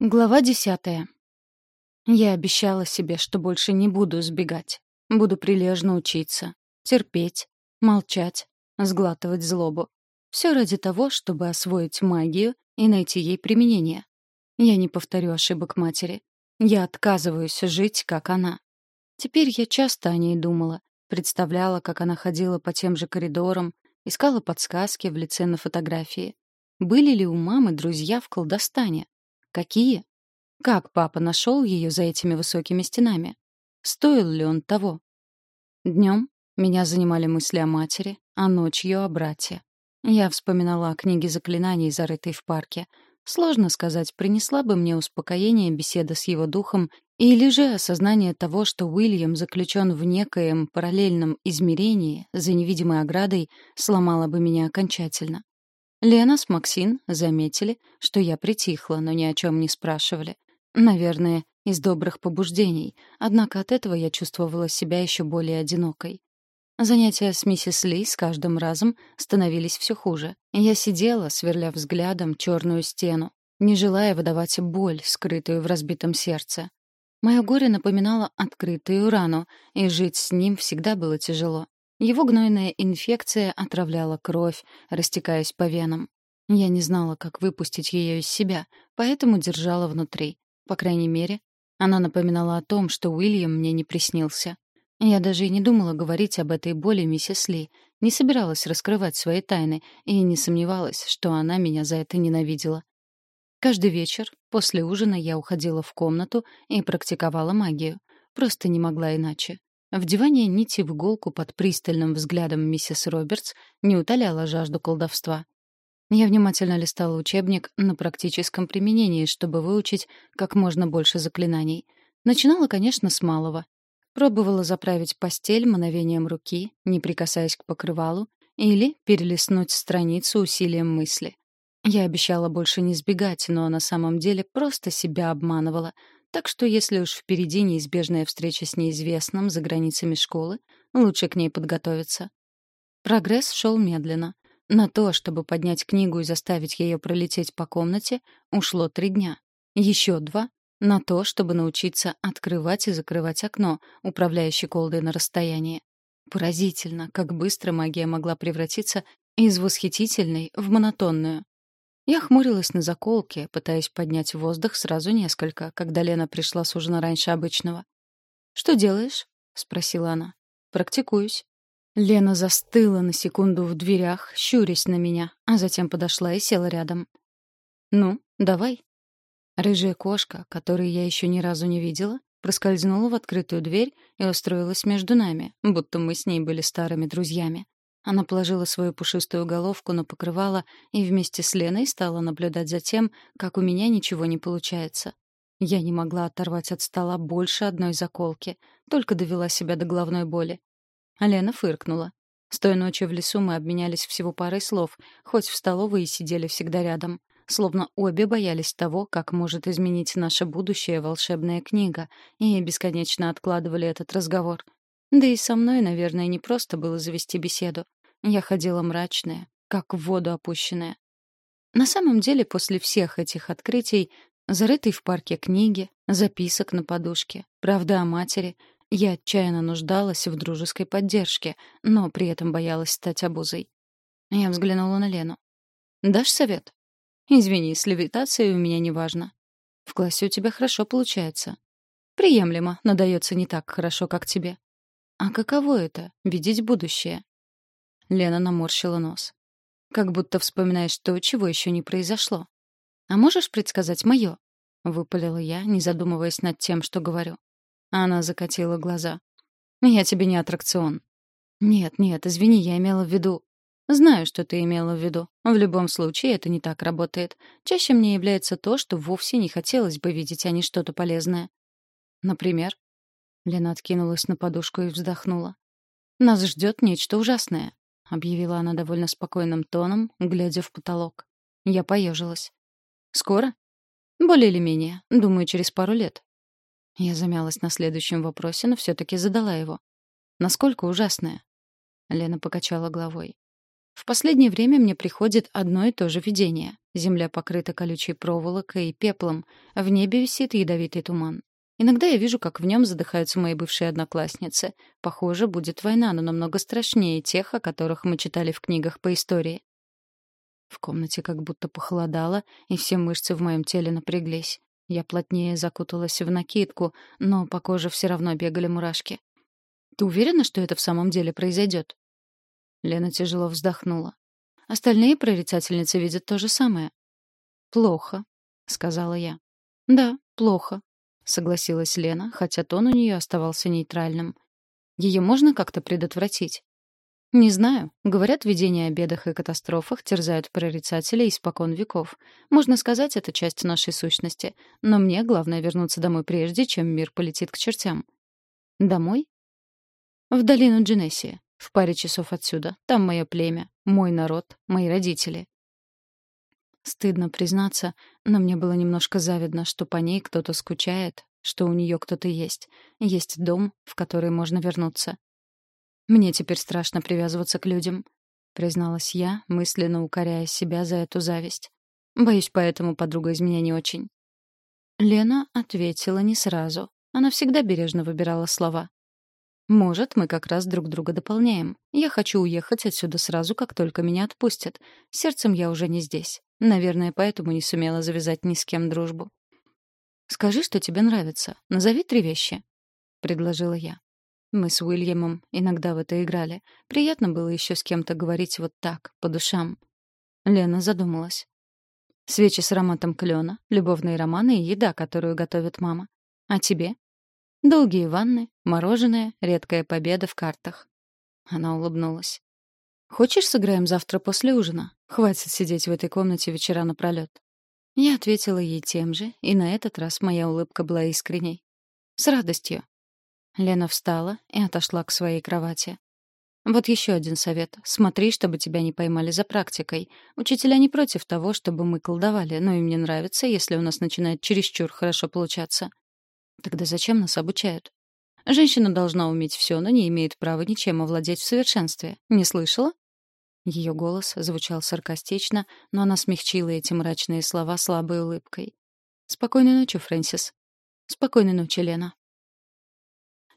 Глава десятая. Я обещала себе, что больше не буду сбегать. Буду прилежно учиться, терпеть, молчать, сглатывать злобу. Все ради того, чтобы освоить магию и найти ей применение. Я не повторю ошибок матери. Я отказываюсь жить, как она. Теперь я часто о ней думала, представляла, как она ходила по тем же коридорам, искала подсказки в лице на фотографии. Были ли у мамы друзья в колдостане? Какие? Как папа нашел ее за этими высокими стенами? Стоил ли он того? Днем меня занимали мысли о матери, а ночью о брате. Я вспоминала о книге заклинаний, зарытой в парке. Сложно сказать, принесла бы мне успокоение беседа с его духом или же осознание того, что Уильям заключен в некоем параллельном измерении за невидимой оградой, сломало бы меня окончательно. Лена с Максин заметили, что я притихла, но ни о чем не спрашивали. Наверное, из добрых побуждений, однако от этого я чувствовала себя еще более одинокой. Занятия с миссис Ли с каждым разом становились все хуже. Я сидела, сверля взглядом черную стену, не желая выдавать боль, скрытую в разбитом сердце. Мое горе напоминало открытую рану, и жить с ним всегда было тяжело. Его гнойная инфекция отравляла кровь, растекаясь по венам. Я не знала, как выпустить ее из себя, поэтому держала внутри. По крайней мере, она напоминала о том, что Уильям мне не приснился. Я даже и не думала говорить об этой боли миссис Ли, не собиралась раскрывать свои тайны и не сомневалась, что она меня за это ненавидела. Каждый вечер после ужина я уходила в комнату и практиковала магию. Просто не могла иначе. Вдевание нити в иголку под пристальным взглядом миссис Робертс не утоляло жажду колдовства. Я внимательно листала учебник на практическом применении, чтобы выучить как можно больше заклинаний. Начинала, конечно, с малого. Пробовала заправить постель мановением руки, не прикасаясь к покрывалу, или перелистнуть страницу усилием мысли. Я обещала больше не сбегать, но на самом деле просто себя обманывала — так что если уж впереди неизбежная встреча с неизвестным за границами школы, лучше к ней подготовиться. Прогресс шел медленно. На то, чтобы поднять книгу и заставить ее пролететь по комнате, ушло три дня. Еще два — на то, чтобы научиться открывать и закрывать окно, управляя щеколдой на расстоянии. Поразительно, как быстро магия могла превратиться из восхитительной в монотонную. Я хмурилась на заколке, пытаясь поднять в воздух сразу несколько, когда Лена пришла с ужина раньше обычного. «Что делаешь?» — спросила она. «Практикуюсь». Лена застыла на секунду в дверях, щурясь на меня, а затем подошла и села рядом. «Ну, давай». Рыжая кошка, которую я еще ни разу не видела, проскользнула в открытую дверь и устроилась между нами, будто мы с ней были старыми друзьями. Она положила свою пушистую головку на покрывало и вместе с Леной стала наблюдать за тем, как у меня ничего не получается. Я не могла оторвать от стола больше одной заколки, только довела себя до головной боли. А Лена фыркнула. С той ночи в лесу мы обменялись всего парой слов, хоть в столовой и сидели всегда рядом. Словно обе боялись того, как может изменить наше будущее волшебная книга, и бесконечно откладывали этот разговор. Да и со мной, наверное, не просто было завести беседу. Я ходила мрачная, как в воду опущенная. На самом деле, после всех этих открытий, зарытой в парке книги, записок на подушке, правда о матери, я отчаянно нуждалась в дружеской поддержке, но при этом боялась стать обузой. Я взглянула на Лену. «Дашь совет?» «Извини, с левитацией у меня неважно. В классе у тебя хорошо получается. Приемлемо, но дается не так хорошо, как тебе. А каково это — видеть будущее? Лена наморщила нос. Как будто вспоминаешь то, чего еще не произошло. «А можешь предсказать мое?» — выпалила я, не задумываясь над тем, что говорю. Она закатила глаза. «Я тебе не аттракцион». «Нет, нет, извини, я имела в виду...» «Знаю, что ты имела в виду. В любом случае, это не так работает. Чаще мне является то, что вовсе не хотелось бы видеть, а не что-то полезное». «Например?» Лена откинулась на подушку и вздохнула. «Нас ждет нечто ужасное. — объявила она довольно спокойным тоном, глядя в потолок. Я поежилась. «Скоро?» «Более или менее. Думаю, через пару лет». Я замялась на следующем вопросе, но все-таки задала его. «Насколько ужасное?» Лена покачала головой. «В последнее время мне приходит одно и то же видение. Земля покрыта колючей проволокой и пеплом. В небе висит ядовитый туман. Иногда я вижу, как в нем задыхаются мои бывшие одноклассницы. Похоже, будет война, но намного страшнее тех, о которых мы читали в книгах по истории. В комнате как будто похолодало, и все мышцы в моем теле напряглись. Я плотнее закуталась в накидку, но по коже все равно бегали мурашки. «Ты уверена, что это в самом деле произойдет?» Лена тяжело вздохнула. Остальные прорицательницы видят то же самое. «Плохо», — сказала я. «Да, плохо», — согласилась Лена, хотя тон у нее оставался нейтральным. «Ее можно как-то предотвратить?» «Не знаю. Говорят, видения о бедах и катастрофах терзают прорицателей испокон веков. Можно сказать, это часть нашей сущности. Но мне главное вернуться домой прежде, чем мир полетит к чертям». «Домой?» «В долину Дженесси. В паре часов отсюда. Там мое племя, мой народ, мои родители». Стыдно признаться, но мне было немножко завидно, что по ней кто-то скучает, что у нее кто-то есть. Есть дом, в который можно вернуться. «Мне теперь страшно привязываться к людям», — призналась я, мысленно укоряя себя за эту зависть. «Боюсь, поэтому подруга из меня не очень». Лена ответила не сразу. Она всегда бережно выбирала слова. «Может, мы как раз друг друга дополняем. Я хочу уехать отсюда сразу, как только меня отпустят. Сердцем я уже не здесь. Наверное, поэтому не сумела завязать ни с кем дружбу». «Скажи, что тебе нравится. Назови три вещи», — предложила я. Мы с Уильямом иногда в это играли. Приятно было еще с кем-то говорить вот так, по душам. Лена задумалась. Свечи с ароматом клена, любовные романы и еда, которую готовит мама. А тебе? Долгие ванны, мороженое, редкая победа в картах. Она улыбнулась. «Хочешь, сыграем завтра после ужина? Хватит сидеть в этой комнате вечера напролёт». Я ответила ей тем же, и на этот раз моя улыбка была искренней. «С радостью. Лена встала и отошла к своей кровати. Вот еще один совет. Смотри, чтобы тебя не поймали за практикой. Учителя не против того, чтобы мы колдовали, но им не нравится, если у нас начинает чересчур хорошо получаться. Тогда зачем нас обучают? Женщина должна уметь все, но не имеет права ничем овладеть в совершенстве. Не слышала? Ее голос звучал саркастично, но она смягчила эти мрачные слова слабой улыбкой. «Спокойной ночи, Фрэнсис». «Спокойной ночи, Лена».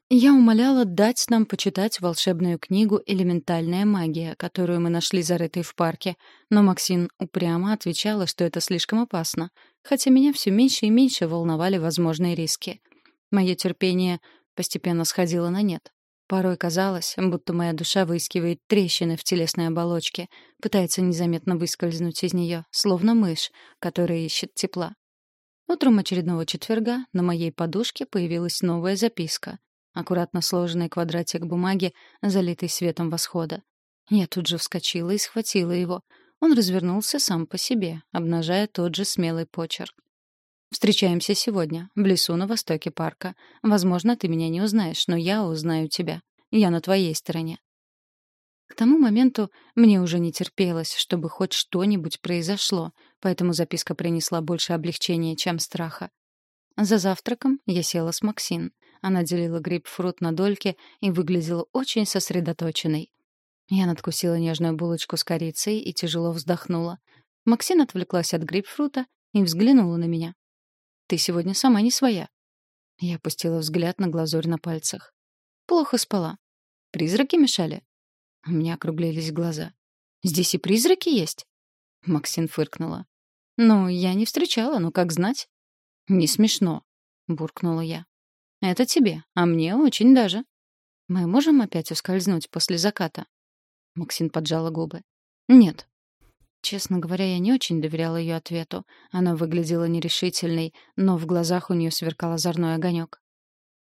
Я умоляла дать нам почитать волшебную книгу «Элементальная магия», которую мы нашли зарытой в парке, но Максин упрямо отвечала, что это слишком опасно, хотя меня все меньше и меньше волновали возможные риски. Мое терпение постепенно сходило на нет. Порой казалось, будто моя душа выискивает трещины в телесной оболочке, пытается незаметно выскользнуть из нее, словно мышь, которая ищет тепла. Утром очередного четверга на моей подушке появилась новая записка — аккуратно сложенный квадратик бумаги, залитый светом восхода. Я тут же вскочила и схватила его. Он развернулся сам по себе, обнажая тот же смелый почерк. «Встречаемся сегодня, в лесу на востоке парка. Возможно, ты меня не узнаешь, но я узнаю тебя. Я на твоей стороне». К тому моменту мне уже не терпелось, чтобы хоть что-нибудь произошло, поэтому записка принесла больше облегчения, чем страха. За завтраком я села с Максин. Она делила грейпфрут на дольки и выглядела очень сосредоточенной. Я надкусила нежную булочку с корицей и тяжело вздохнула. Максин отвлеклась от грейпфрута и взглянула на меня. «Ты сегодня сама не своя». Я опустила взгляд на глазурь на пальцах. «Плохо спала. Призраки мешали?» У меня округлились глаза. «Здесь и призраки есть?» Максин фыркнула. «Ну, я не встречала, но как знать?» «Не смешно», — буркнула я. Это тебе, а мне очень даже. Мы можем опять ускользнуть после заката? Максин поджала губы. Нет. Честно говоря, я не очень доверяла ее ответу. Она выглядела нерешительной, но в глазах у нее сверкал озорной огонек.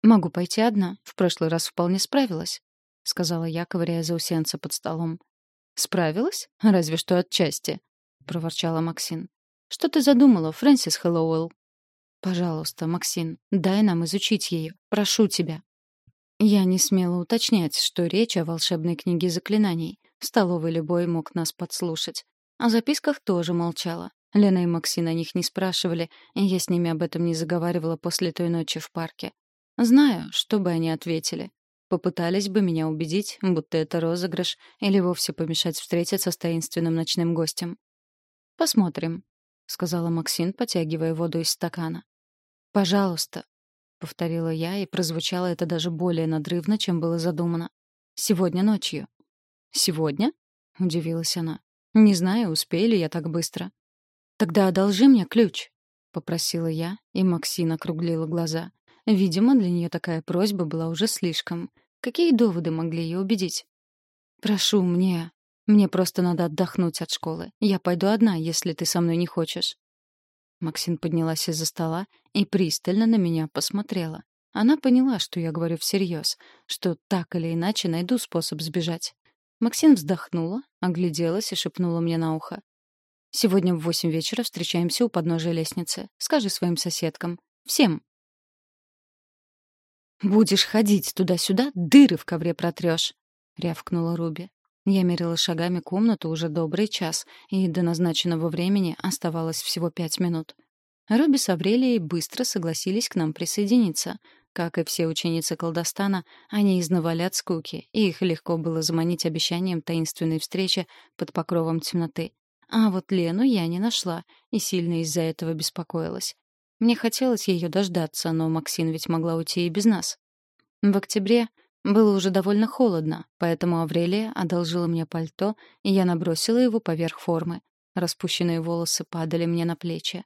«Могу пойти одна. В прошлый раз вполне справилась», — сказала я, ковыряя заусенца под столом. «Справилась? Разве что отчасти», — проворчала Максин. «Что ты задумала, Фрэнсис Хэллоуэлл?» Пожалуйста, Максим, дай нам изучить ее. Прошу тебя. Я не смела уточнять, что речь о волшебной книге заклинаний. В столовой любой мог нас подслушать. О записках тоже молчала. Лена и Максим о них не спрашивали, и я с ними об этом не заговаривала после той ночи в парке. Знаю, что бы они ответили. Попытались бы меня убедить, будто это розыгрыш, или вовсе помешать встретиться с таинственным ночным гостем. Посмотрим. сказала Максин, потягивая воду из стакана. «Пожалуйста», — повторила я, и прозвучало это даже более надрывно, чем было задумано. «Сегодня ночью». «Сегодня?» — удивилась она. «Не знаю, успею ли я так быстро». «Тогда одолжи мне ключ», — попросила я, и Максин округлила глаза. Видимо, для нее такая просьба была уже слишком. Какие доводы могли ее убедить? «Прошу, мне... Мне просто надо отдохнуть от школы. Я пойду одна, если ты со мной не хочешь». Максин поднялась из-за стола и пристально на меня посмотрела. Она поняла, что я говорю всерьез, что так или иначе найду способ сбежать. Максин вздохнула, огляделась и шепнула мне на ухо. «Сегодня в восемь вечера встречаемся у подножия лестницы. Скажи своим соседкам. Всем». «Будешь ходить туда-сюда, дыры в ковре протрешь», — рявкнула Руби. Я мерила шагами комнату уже добрый час, и до назначенного времени оставалось всего пять минут. Руби с Аврелией быстро согласились к нам присоединиться. Как и все ученицы колдостана, они изнывали от скуки, и их легко было заманить обещанием таинственной встречи под покровом темноты. А вот Лену я не нашла, и сильно из-за этого беспокоилась. Мне хотелось ее дождаться, но Максин ведь могла уйти и без нас. В октябре было уже довольно холодно, поэтому Аврелия одолжила мне пальто, и я набросила его поверх формы. Распущенные волосы падали мне на плечи.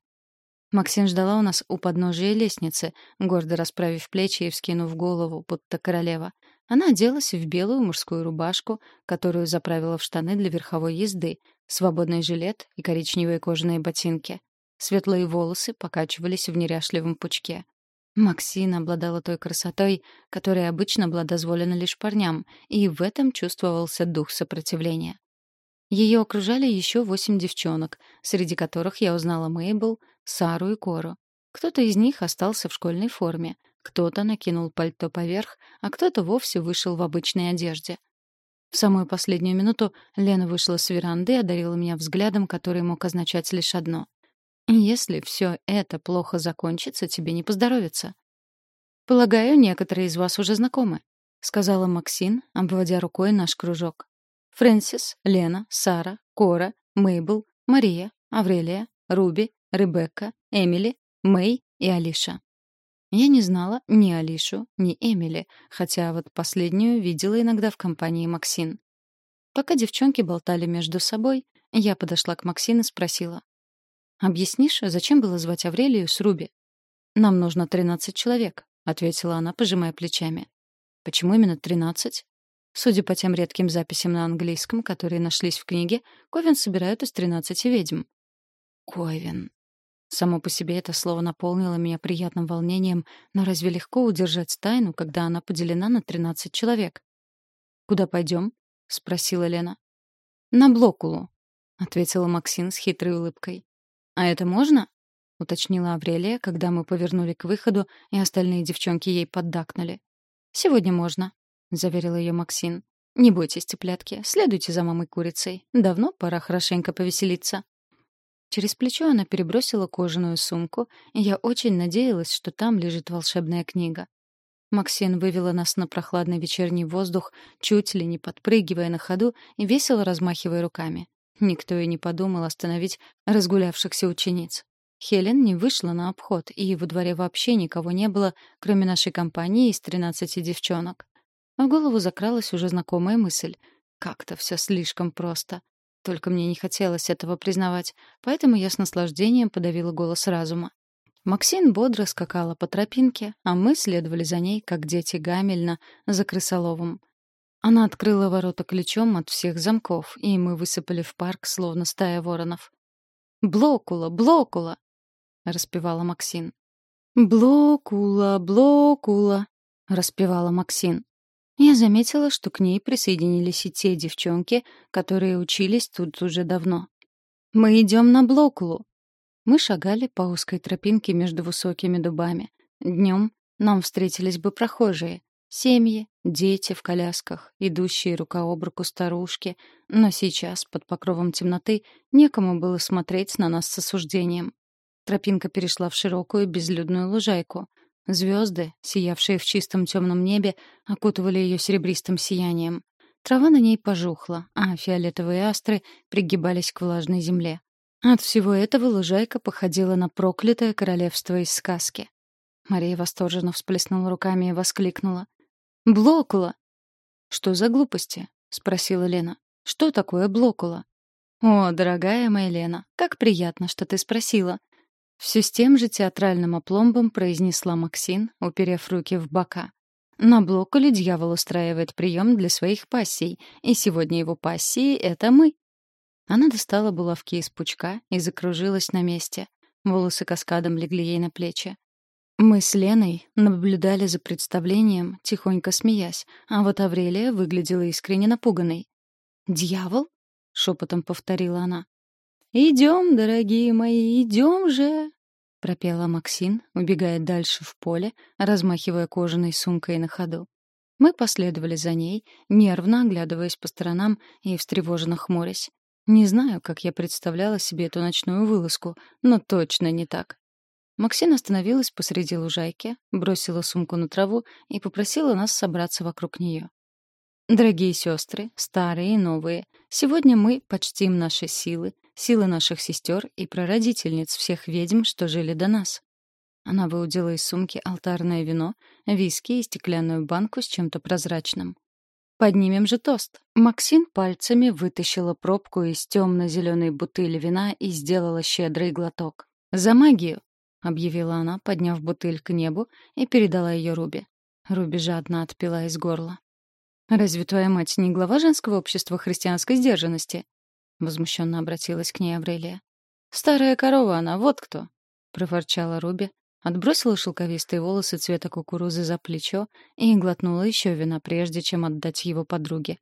Максин ждала у нас у подножия лестницы, гордо расправив плечи и вскинув голову, будто королева. Она оделась в белую мужскую рубашку, которую заправила в штаны для верховой езды, свободный жилет и коричневые кожаные ботинки. Светлые волосы покачивались в неряшливом пучке. Максина обладала той красотой, которая обычно была дозволена лишь парням, и в этом чувствовался дух сопротивления. Ее окружали еще восемь девчонок, среди которых я узнала Мейбл, Сару и Кору. Кто-то из них остался в школьной форме, кто-то накинул пальто поверх, а кто-то вовсе вышел в обычной одежде. В самую последнюю минуту Лена вышла с веранды и одарила меня взглядом, который мог означать лишь одно. Если все это плохо закончится, тебе не поздоровится. Полагаю, некоторые из вас уже знакомы, сказала Максин, обводя рукой наш кружок. Фрэнсис, Лена, Сара, Кора, Мейбл, Мария, Аврелия, Руби, Ребекка, Эмили, Мэй и Алиша. Я не знала ни Алишу, ни Эмили, хотя вот последнюю видела иногда в компании Максин. Пока девчонки болтали между собой, я подошла к Максин и спросила. «Объяснишь, зачем было звать Аврелию с Руби?» «Нам нужно тринадцать человек», — ответила она, пожимая плечами. «Почему именно тринадцать?» Судя по тем редким записям на английском, которые нашлись в книге, Ковен собирают из тринадцати ведьм. Ковен. Само по себе это слово наполнило меня приятным волнением, но разве легко удержать тайну, когда она поделена на тринадцать человек? «Куда пойдем?» — спросила Лена. «На Блокулу», — ответила Максин с хитрой улыбкой. «А это можно?» — уточнила Аврелия, когда мы повернули к выходу, и остальные девчонки ей поддакнули. «Сегодня можно», — заверила ее Максин. «Не бойтесь, цыплятки, следуйте за мамой курицей. Давно пора хорошенько повеселиться». Через плечо она перебросила кожаную сумку, и я очень надеялась, что там лежит волшебная книга. Максин вывела нас на прохладный вечерний воздух, чуть ли не подпрыгивая на ходу и весело размахивая руками. Никто и не подумал остановить разгулявшихся учениц. Хелен не вышла на обход, и во дворе вообще никого не было, кроме нашей компании из тринадцати девчонок. В голову закралась уже знакомая мысль. Как-то все слишком просто. Только мне не хотелось этого признавать, поэтому я с наслаждением подавила голос разума. Максин бодро скакала по тропинке, а мы следовали за ней, как дети Гамельна, за крысоловом. Она открыла ворота ключом от всех замков, и мы высыпали в парк, словно стая воронов. «Блокула! Блокула!» — распевала Максин. «Блокула! Блокула!» — распевала Максин. Я заметила, что к ней присоединились и те девчонки, которые учились тут уже давно. «Мы идем на Блокулу!» Мы шагали по узкой тропинке между высокими дубами. Днем нам встретились бы прохожие, Семьи, дети в колясках, идущие рука об руку старушки, но сейчас, под покровом темноты, некому было смотреть на нас с осуждением. Тропинка перешла в широкую безлюдную лужайку. Звезды, сиявшие в чистом темном небе, окутывали ее серебристым сиянием. Трава на ней пожухла, а фиолетовые астры пригибались к влажной земле. От всего этого лужайка походила на проклятое королевство из сказки. Мария восторженно всплеснула руками и воскликнула. «Блокула!» «Что за глупости?» — спросила Лена. «Что такое блокула?» «О, дорогая моя Лена, как приятно, что ты спросила!» Все с тем же театральным опломбом произнесла Максин, уперев руки в бока. На блокуле дьявол устраивает прием для своих пассий, и сегодня его пассии — это мы. Она достала булавки из пучка и закружилась на месте. Волосы каскадом легли ей на плечи. Мы с Леной наблюдали за представлением, тихонько смеясь, а вот Аврелия выглядела искренне напуганной. «Дьявол?» — шепотом повторила она. «Идем, дорогие мои, идем же!» — пропела Максин, убегая дальше в поле, размахивая кожаной сумкой на ходу. Мы последовали за ней, нервно оглядываясь по сторонам и встревоженно хмурясь. Не знаю, как я представляла себе эту ночную вылазку, но точно не так. Максин остановилась посреди лужайки, бросила сумку на траву и попросила нас собраться вокруг нее. Дорогие сестры, старые и новые, сегодня мы почтим наши силы, силы наших сестер и прародительниц всех ведьм, что жили до нас. Она выудила из сумки алтарное вино, виски и стеклянную банку с чем-то прозрачным. Поднимем же тост. Максин пальцами вытащила пробку из темно-зеленой бутыли вина и сделала щедрый глоток. «За магию!» — объявила она, подняв бутыль к небу и передала ее Руби. Руби жадно отпила из горла. «Разве твоя мать не глава женского общества христианской сдержанности?» — возмущенно обратилась к ней Аврелия. «Старая корова она, вот кто!» — проворчала Руби, Отбросила шелковистые волосы цвета кукурузы за плечо и глотнула еще вина, прежде чем отдать его подруге.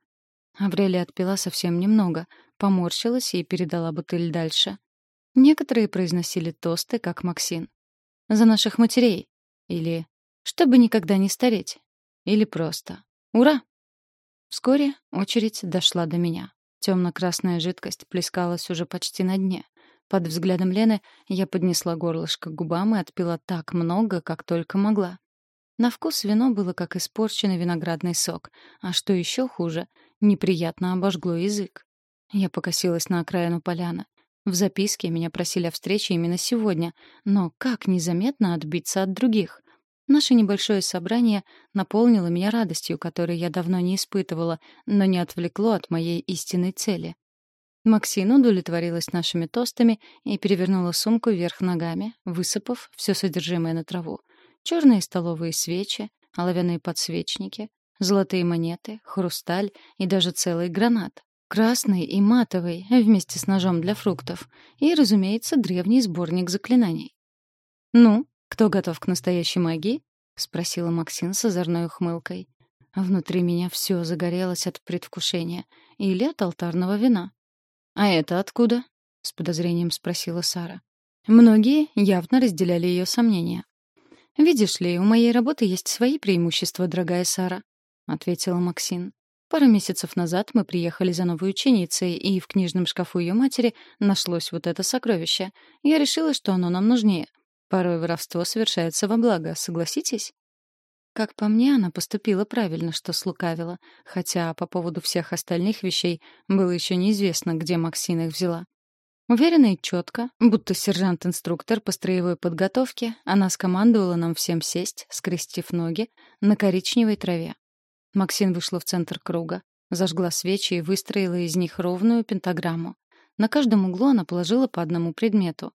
Аврелия отпила совсем немного, поморщилась и передала бутыль дальше. Некоторые произносили тосты, как Максин. «За наших матерей» или «Чтобы никогда не стареть» или просто «Ура!». Вскоре очередь дошла до меня. Темно-красная жидкость плескалась уже почти на дне. Под взглядом Лены я поднесла горлышко к губам и отпила так много, как только могла. На вкус вино было как испорченный виноградный сок, а что еще хуже, неприятно обожгло язык. Я покосилась на окраину поляны. В записке меня просили о встрече именно сегодня, но как незаметно отбиться от других? Наше небольшое собрание наполнило меня радостью, которой я давно не испытывала, но не отвлекло от моей истинной цели. Максина удовлетворилась нашими тостами и перевернула сумку вверх ногами, высыпав все содержимое на траву. Черные столовые свечи, оловянные подсвечники, золотые монеты, хрусталь и даже целый гранат. Красный и матовый, вместе с ножом для фруктов. И, разумеется, древний сборник заклинаний. «Ну, кто готов к настоящей магии?» — спросила Максин с озорной ухмылкой. Внутри меня все загорелось от предвкушения или от алтарного вина. «А это откуда?» — с подозрением спросила Сара. Многие явно разделяли ее сомнения. «Видишь ли, у моей работы есть свои преимущества, дорогая Сара», — ответила Максин. Пару месяцев назад мы приехали за новой ученицей, и в книжном шкафу ее матери нашлось вот это сокровище. Я решила, что оно нам нужнее. Порой воровство совершается во благо, согласитесь? Как по мне, она поступила правильно, что слукавила, хотя по поводу всех остальных вещей было еще неизвестно, где Максин их взяла. Уверенно и четко, будто сержант-инструктор по строевой подготовке, она скомандовала нам всем сесть, скрестив ноги, на коричневой траве. Максин вышла в центр круга, зажгла свечи и выстроила из них ровную пентаграмму. На каждом углу она положила по одному предмету.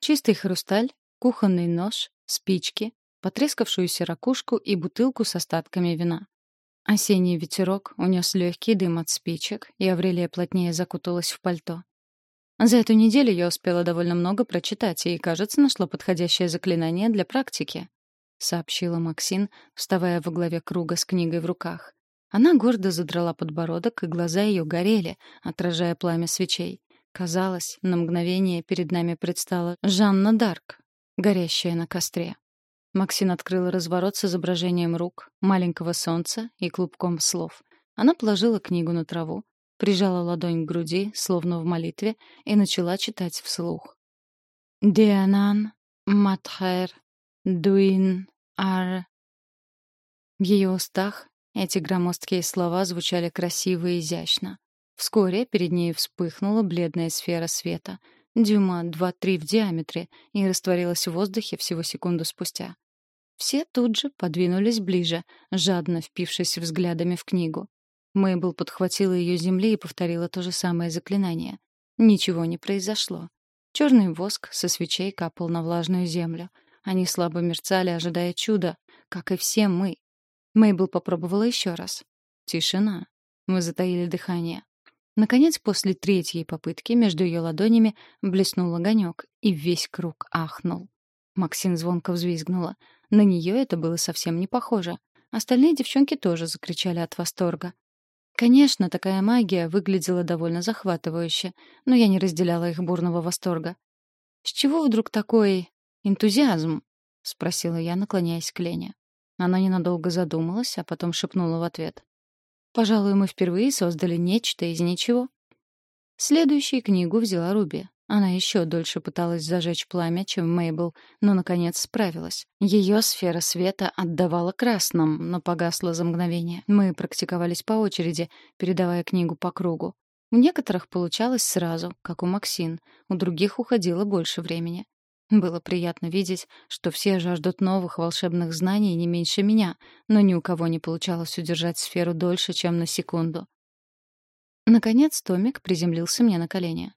Чистый хрусталь, кухонный нож, спички, потрескавшуюся ракушку и бутылку с остатками вина. Осенний ветерок унес легкий дым от спичек, и Аврелия плотнее закуталась в пальто. За эту неделю я успела довольно много прочитать и, кажется, нашла подходящее заклинание для практики, сообщила Максин, вставая во главе круга с книгой в руках. Она гордо задрала подбородок, и глаза ее горели, отражая пламя свечей. Казалось, на мгновение перед нами предстала Жанна Дарк, горящая на костре. Максин открыла разворот с изображением рук, маленького солнца и клубком слов. Она положила книгу на траву, прижала ладонь к груди, словно в молитве, и начала читать вслух. «Дианан матхер дуин ар...» В ее устах эти громоздкие слова звучали красиво и изящно. Вскоре перед ней вспыхнула бледная сфера света. Дюйма два-три в диаметре, и растворилась в воздухе всего секунду спустя. Все тут же подвинулись ближе, жадно впившись взглядами в книгу. Мэйбл подхватила ее земли и повторила то же самое заклинание. Ничего не произошло. Черный воск со свечей капал на влажную землю. Они слабо мерцали, ожидая чуда, как и все мы. Мэйбл попробовала еще раз. Тишина. Мы затаили дыхание. Наконец, после третьей попытки между ее ладонями блеснул огонек, и весь круг ахнул. Максим звонко взвизгнула. На нее это было совсем не похоже. Остальные девчонки тоже закричали от восторга. Конечно, такая магия выглядела довольно захватывающе, но я не разделяла их бурного восторга. «С чего вдруг такой энтузиазм?» — спросила я, наклоняясь к Лене. Она ненадолго задумалась, а потом шепнула в ответ. «Пожалуй, мы впервые создали нечто из ничего». Следующую книгу взяла Руби. Она еще дольше пыталась зажечь пламя, чем Мейбл, но, наконец, справилась. Ее сфера света отдавала красным, но погасла за мгновение. Мы практиковались по очереди, передавая книгу по кругу. У некоторых получалось сразу, как у Максин, у других уходило больше времени. Было приятно видеть, что все жаждут новых волшебных знаний не меньше меня, но ни у кого не получалось удержать сферу дольше, чем на секунду. Наконец Томик приземлился мне на колени.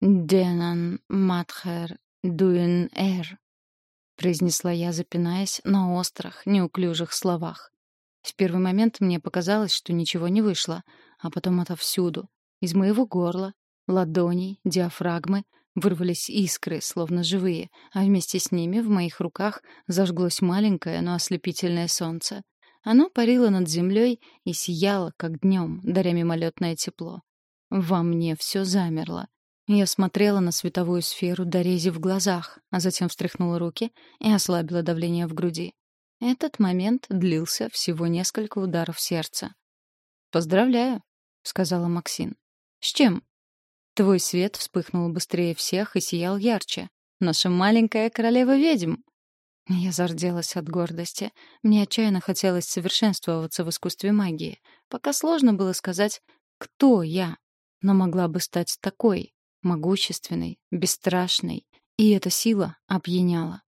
«Денан матхер дуин эр», — произнесла я, запинаясь на острых, неуклюжих словах. В первый момент мне показалось, что ничего не вышло, а потом отовсюду, из моего горла, ладоней, диафрагмы, вырвались искры, словно живые, а вместе с ними в моих руках зажглось маленькое, но ослепительное солнце. Оно парило над землей и сияло, как днем, даря мимолетное тепло. Во мне все замерло. Я смотрела на световую сферу до в глазах, а затем встряхнула руки и ослабила давление в груди. Этот момент длился всего несколько ударов сердца. «Поздравляю», — сказала Максин. «С чем?» «Твой свет вспыхнул быстрее всех и сиял ярче. Наша маленькая королева-ведьм!» Я зарделась от гордости. Мне отчаянно хотелось совершенствоваться в искусстве магии. Пока сложно было сказать, кто я, но могла бы стать такой, могущественной, бесстрашной, и эта сила опьяняла.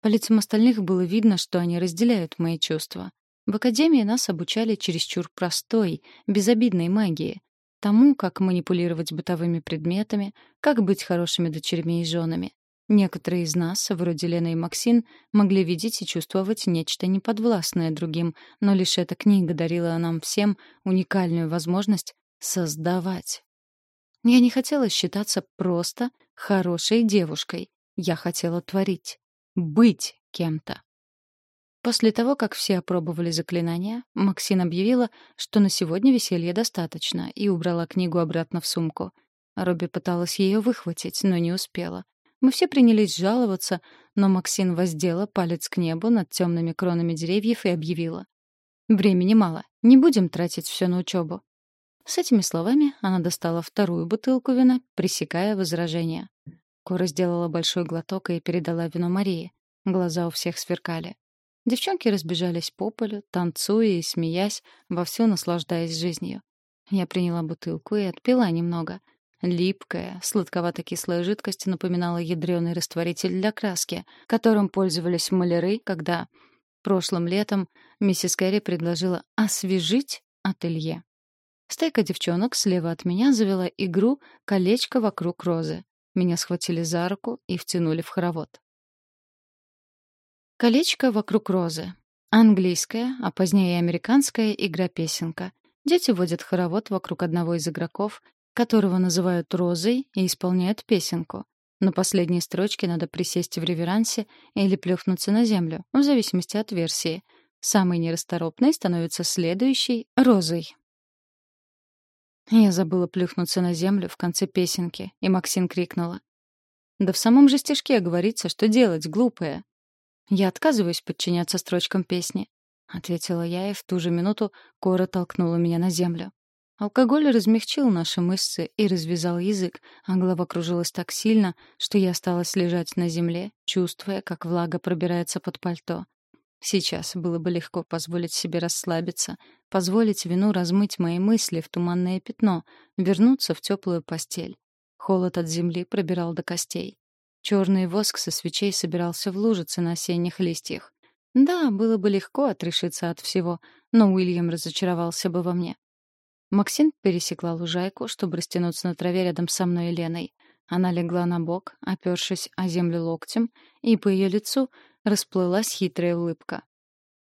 По лицам остальных было видно, что они разделяют мои чувства. В академии нас обучали чересчур простой, безобидной магии, тому, как манипулировать бытовыми предметами, как быть хорошими дочерьми и женами. Некоторые из нас, вроде Лены и Максин, могли видеть и чувствовать нечто неподвластное другим, но лишь эта книга дарила нам всем уникальную возможность создавать. Я не хотела считаться просто хорошей девушкой. Я хотела творить. Быть кем-то. После того, как все опробовали заклинания, Максин объявила, что на сегодня веселья достаточно, и убрала книгу обратно в сумку. Робби пыталась ее выхватить, но не успела. Мы все принялись жаловаться, но Максин воздела палец к небу над темными кронами деревьев и объявила. «Времени мало. Не будем тратить все на учебу. С этими словами она достала вторую бутылку вина, пресекая возражения. Кора сделала большой глоток и передала вино Марии. Глаза у всех сверкали. Девчонки разбежались по полю, танцуя и смеясь, вовсю наслаждаясь жизнью. Я приняла бутылку и отпила немного. Липкая, сладковато-кислая жидкость напоминала ядреный растворитель для краски, которым пользовались маляры, когда прошлым летом миссис Кэрри предложила освежить ателье. Стайка девчонок слева от меня завела игру «Колечко вокруг розы». Меня схватили за руку и втянули в хоровод. «Колечко вокруг розы». Английская, а позднее американская игра-песенка. Дети водят хоровод вокруг одного из игроков, которого называют Розой, и исполняют песенку. На последней строчке надо присесть в реверансе или плюхнуться на землю, в зависимости от версии. Самой нерасторопной становится следующей — Розой. Я забыла плюхнуться на землю в конце песенки, и Максин крикнула. «Да в самом же стишке говорится, что делать, глупая». «Я отказываюсь подчиняться строчкам песни», — ответила я, и в ту же минуту Кора толкнула меня на землю. Алкоголь размягчил наши мышцы и развязал язык, а голова кружилась так сильно, что я осталась лежать на земле, чувствуя, как влага пробирается под пальто. Сейчас было бы легко позволить себе расслабиться, позволить вину размыть мои мысли в туманное пятно, вернуться в теплую постель. Холод от земли пробирал до костей. Черный воск со свечей собирался в лужицы на осенних листьях. Да, было бы легко отрешиться от всего, но Уильям разочаровался бы во мне. Максим пересекла лужайку, чтобы растянуться на траве рядом со мной и Леной. Она легла на бок, опёршись о землю локтем, и по ее лицу расплылась хитрая улыбка.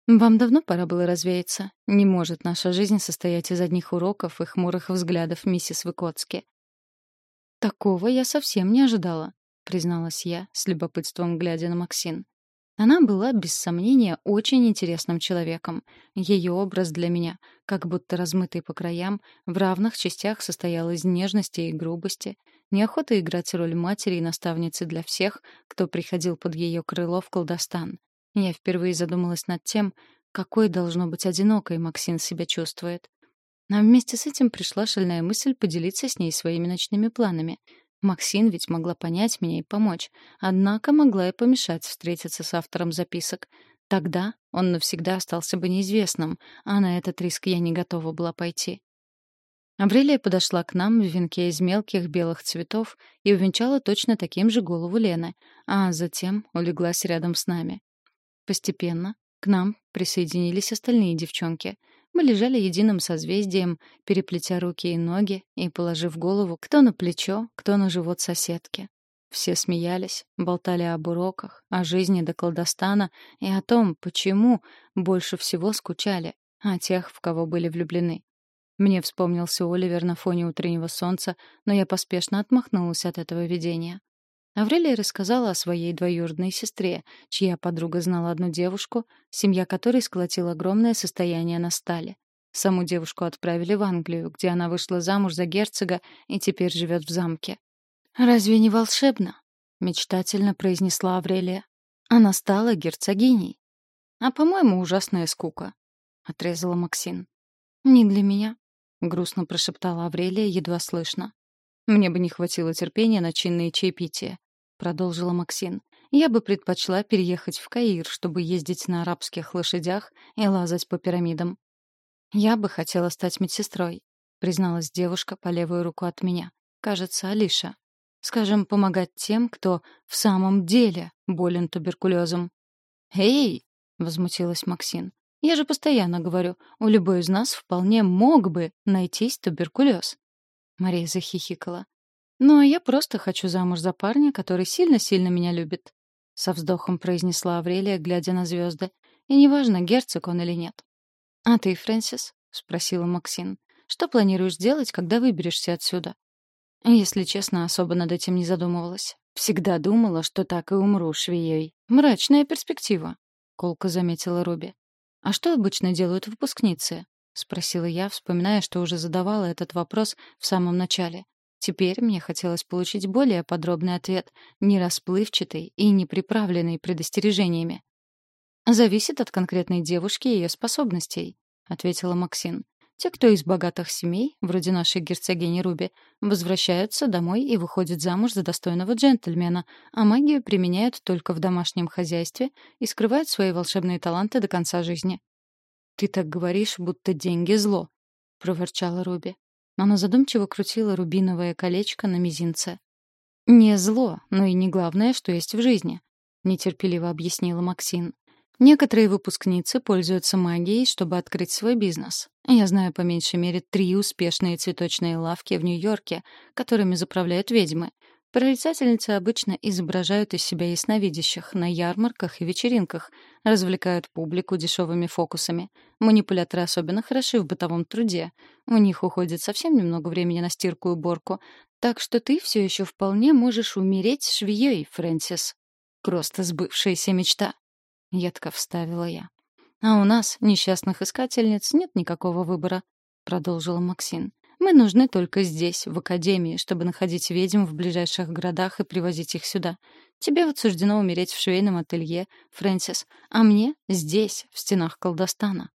«Вам давно пора было развеяться. Не может наша жизнь состоять из одних уроков и хмурых взглядов миссис Выкоцки». «Такого я совсем не ожидала», — призналась я, с любопытством глядя на Максин. Она была, без сомнения, очень интересным человеком. Ее образ для меня, как будто размытый по краям, в равных частях состоял из нежности и грубости, неохоты играть роль матери и наставницы для всех, кто приходил под ее крыло в колдостан. Я впервые задумалась над тем, какой должно быть одинокой Максин себя чувствует. А вместе с этим пришла шальная мысль поделиться с ней своими ночными планами — Максин ведь могла понять меня и помочь, однако могла и помешать встретиться с автором записок. Тогда он навсегда остался бы неизвестным, а на этот риск я не готова была пойти. Аврелия подошла к нам в венке из мелких белых цветов и увенчала точно таким же голову Лены, а затем улеглась рядом с нами. Постепенно к нам присоединились остальные девчонки — мы лежали единым созвездием, переплетя руки и ноги и положив голову кто на плечо, кто на живот соседки. Все смеялись, болтали об уроках, о жизни до колдостана и о том, почему больше всего скучали, о тех, в кого были влюблены. Мне вспомнился Оливер на фоне утреннего солнца, но я поспешно отмахнулась от этого видения. Аврелия рассказала о своей двоюродной сестре, чья подруга знала одну девушку, семья которой сколотила огромное состояние на стале. Саму девушку отправили в Англию, где она вышла замуж за герцога и теперь живет в замке. «Разве не волшебно?» — мечтательно произнесла Аврелия. «Она стала герцогиней». «А, по-моему, ужасная скука», — отрезала Максин. «Не для меня», — грустно прошептала Аврелия, едва слышно. «Мне бы не хватило терпения на чинные чаепития продолжила Максин. Я бы предпочла переехать в Каир, чтобы ездить на арабских лошадях и лазать по пирамидам. Я бы хотела стать медсестрой, призналась девушка по левую руку от меня. Кажется, Алиша. Скажем, помогать тем, кто в самом деле болен туберкулезом. Эй, возмутилась Максин. Я же постоянно говорю, у любой из нас вполне мог бы найтись туберкулез. Мария захихикала. «Ну, а я просто хочу замуж за парня, который сильно-сильно меня любит», — со вздохом произнесла Аврелия, глядя на звезды. «И неважно, герцог он или нет». «А ты, Фрэнсис?» — спросила Максин. «Что планируешь делать, когда выберешься отсюда?» Если честно, особо над этим не задумывалась. Всегда думала, что так и умру швеей. Мрачная перспектива, — колко заметила Руби. «А что обычно делают выпускницы?» — спросила я, вспоминая, что уже задавала этот вопрос в самом начале. Теперь мне хотелось получить более подробный ответ, не расплывчатый и не приправленный предостережениями. «Зависит от конкретной девушки и ее способностей», — ответила Максин. «Те, кто из богатых семей, вроде нашей герцогини Руби, возвращаются домой и выходят замуж за достойного джентльмена, а магию применяют только в домашнем хозяйстве и скрывают свои волшебные таланты до конца жизни». «Ты так говоришь, будто деньги — зло», — проворчала Руби. Она задумчиво крутила рубиновое колечко на мизинце. «Не зло, но и не главное, что есть в жизни», — нетерпеливо объяснила Максин. «Некоторые выпускницы пользуются магией, чтобы открыть свой бизнес. Я знаю по меньшей мере три успешные цветочные лавки в Нью-Йорке, которыми заправляют ведьмы. Прорицательницы обычно изображают из себя ясновидящих на ярмарках и вечеринках, развлекают публику дешевыми фокусами. Манипуляторы особенно хороши в бытовом труде. У них уходит совсем немного времени на стирку и уборку. Так что ты все еще вполне можешь умереть швеей, Фрэнсис. Просто сбывшаяся мечта. Едко вставила я. А у нас, несчастных искательниц, нет никакого выбора, продолжила Максин. Мы нужны только здесь, в Академии, чтобы находить ведьм в ближайших городах и привозить их сюда. Тебе вот суждено умереть в швейном ателье, Фрэнсис, а мне — здесь, в стенах колдостана».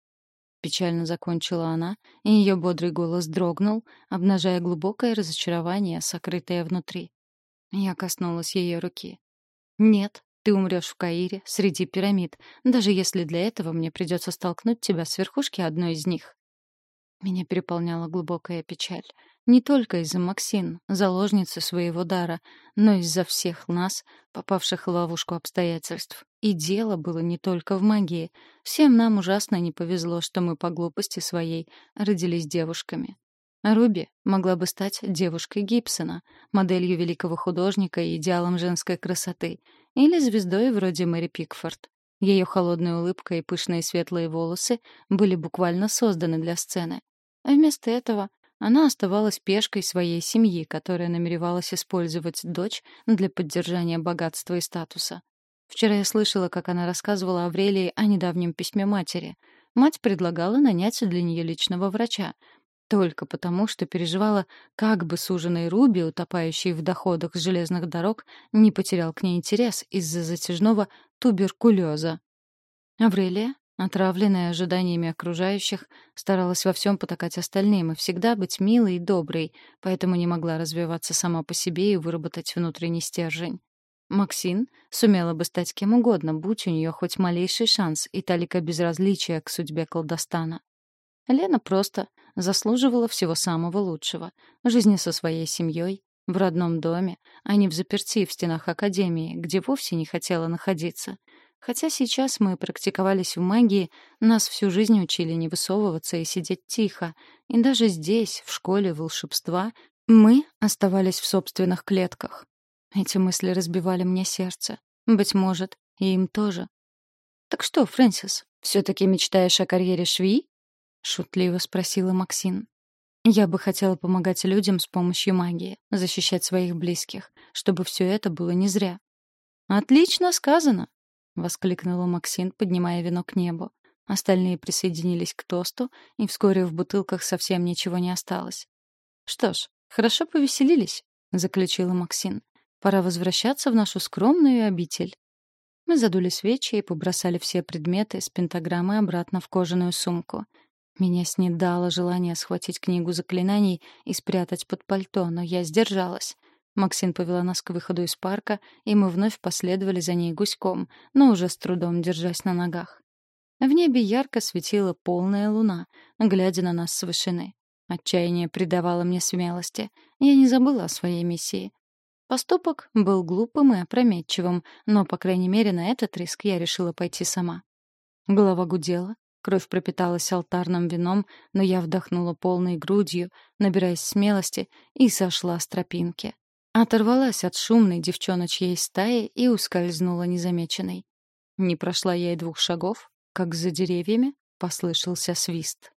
Печально закончила она, и ее бодрый голос дрогнул, обнажая глубокое разочарование, сокрытое внутри. Я коснулась ее руки. «Нет, ты умрешь в Каире, среди пирамид, даже если для этого мне придется столкнуть тебя с верхушки одной из них. Меня переполняла глубокая печаль. Не только из-за Максин, заложницы своего дара, но из-за всех нас, попавших в ловушку обстоятельств. И дело было не только в магии. Всем нам ужасно не повезло, что мы по глупости своей родились девушками. Руби могла бы стать девушкой Гибсона, моделью великого художника и идеалом женской красоты, или звездой вроде Мэри Пикфорд. Ее холодная улыбка и пышные светлые волосы были буквально созданы для сцены. А вместо этого она оставалась пешкой своей семьи, которая намеревалась использовать дочь для поддержания богатства и статуса. Вчера я слышала, как она рассказывала Аврелии о недавнем письме матери. Мать предлагала нанять для нее личного врача, только потому, что переживала, как бы суженый Руби, утопающий в доходах с железных дорог, не потерял к ней интерес из-за затяжного туберкулеза. Аврелия, отравленная ожиданиями окружающих, старалась во всем потакать остальным и всегда быть милой и доброй, поэтому не могла развиваться сама по себе и выработать внутренний стержень. Максин сумела бы стать кем угодно, будь у нее хоть малейший шанс и талика безразличия к судьбе колдостана. Лена просто заслуживала всего самого лучшего. Жизни со своей семьей, в родном доме, а не в заперти в стенах академии, где вовсе не хотела находиться. Хотя сейчас мы практиковались в магии, нас всю жизнь учили не высовываться и сидеть тихо. И даже здесь, в школе волшебства, мы оставались в собственных клетках. Эти мысли разбивали мне сердце. Быть может, и им тоже. «Так что, Фрэнсис, все-таки мечтаешь о карьере швеи?» — шутливо спросила Максин. «Я бы хотела помогать людям с помощью магии, защищать своих близких, чтобы все это было не зря». «Отлично сказано!» — воскликнула Максин, поднимая вино к небу. Остальные присоединились к тосту, и вскоре в бутылках совсем ничего не осталось. «Что ж, хорошо повеселились», — заключила Максин. «Пора возвращаться в нашу скромную обитель». Мы задули свечи и побросали все предметы с пентаграммой обратно в кожаную сумку — меня снедало желание схватить книгу заклинаний и спрятать под пальто, но я сдержалась. Максин повела нас к выходу из парка, и мы вновь последовали за ней гуськом, но уже с трудом держась на ногах. В небе ярко светила полная луна, глядя на нас с вышины. Отчаяние придавало мне смелости. Я не забыла о своей миссии. Поступок был глупым и опрометчивым, но, по крайней мере, на этот риск я решила пойти сама. Голова гудела, Кровь пропиталась алтарным вином, но я вдохнула полной грудью, набираясь смелости, и сошла с тропинки. Оторвалась от шумной девчоночьей стаи и ускользнула незамеченной. Не прошла я и двух шагов, как за деревьями послышался свист.